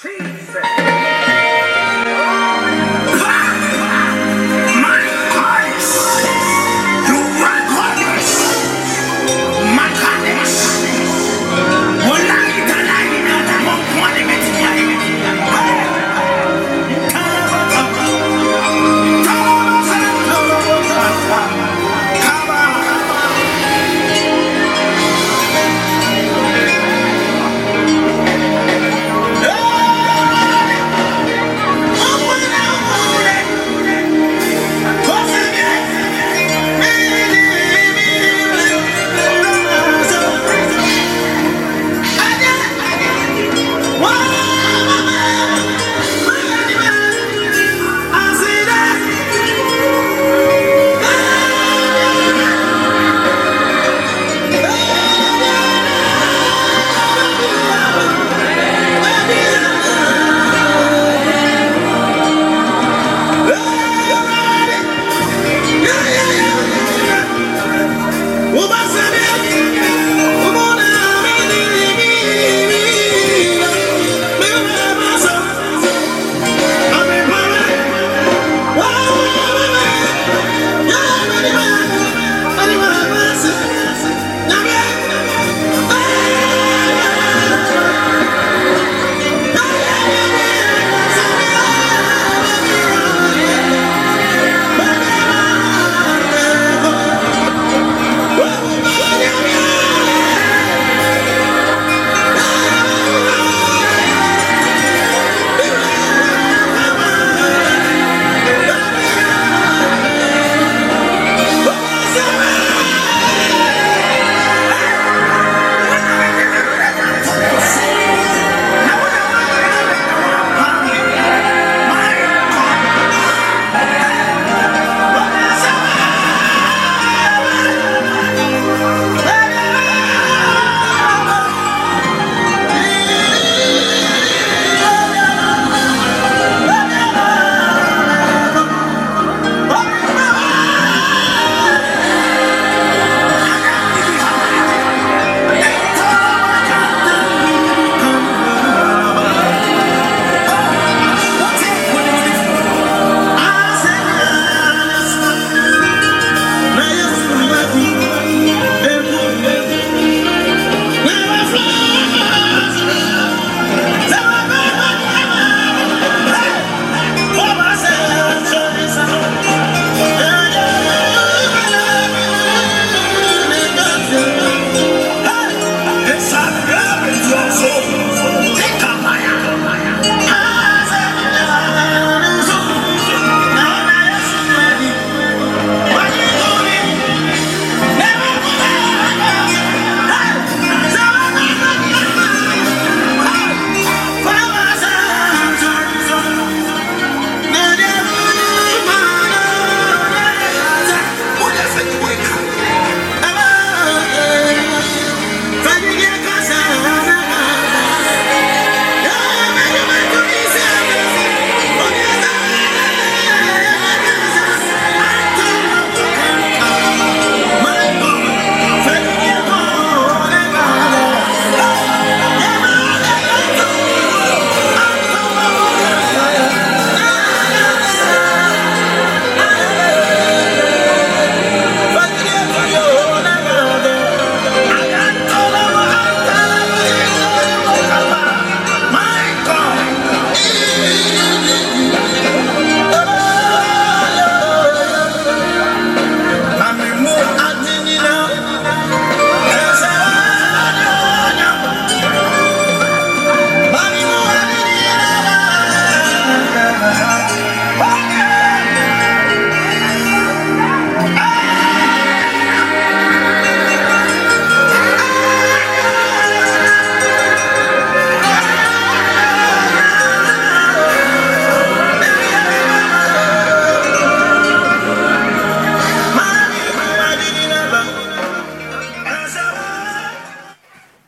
Cheese!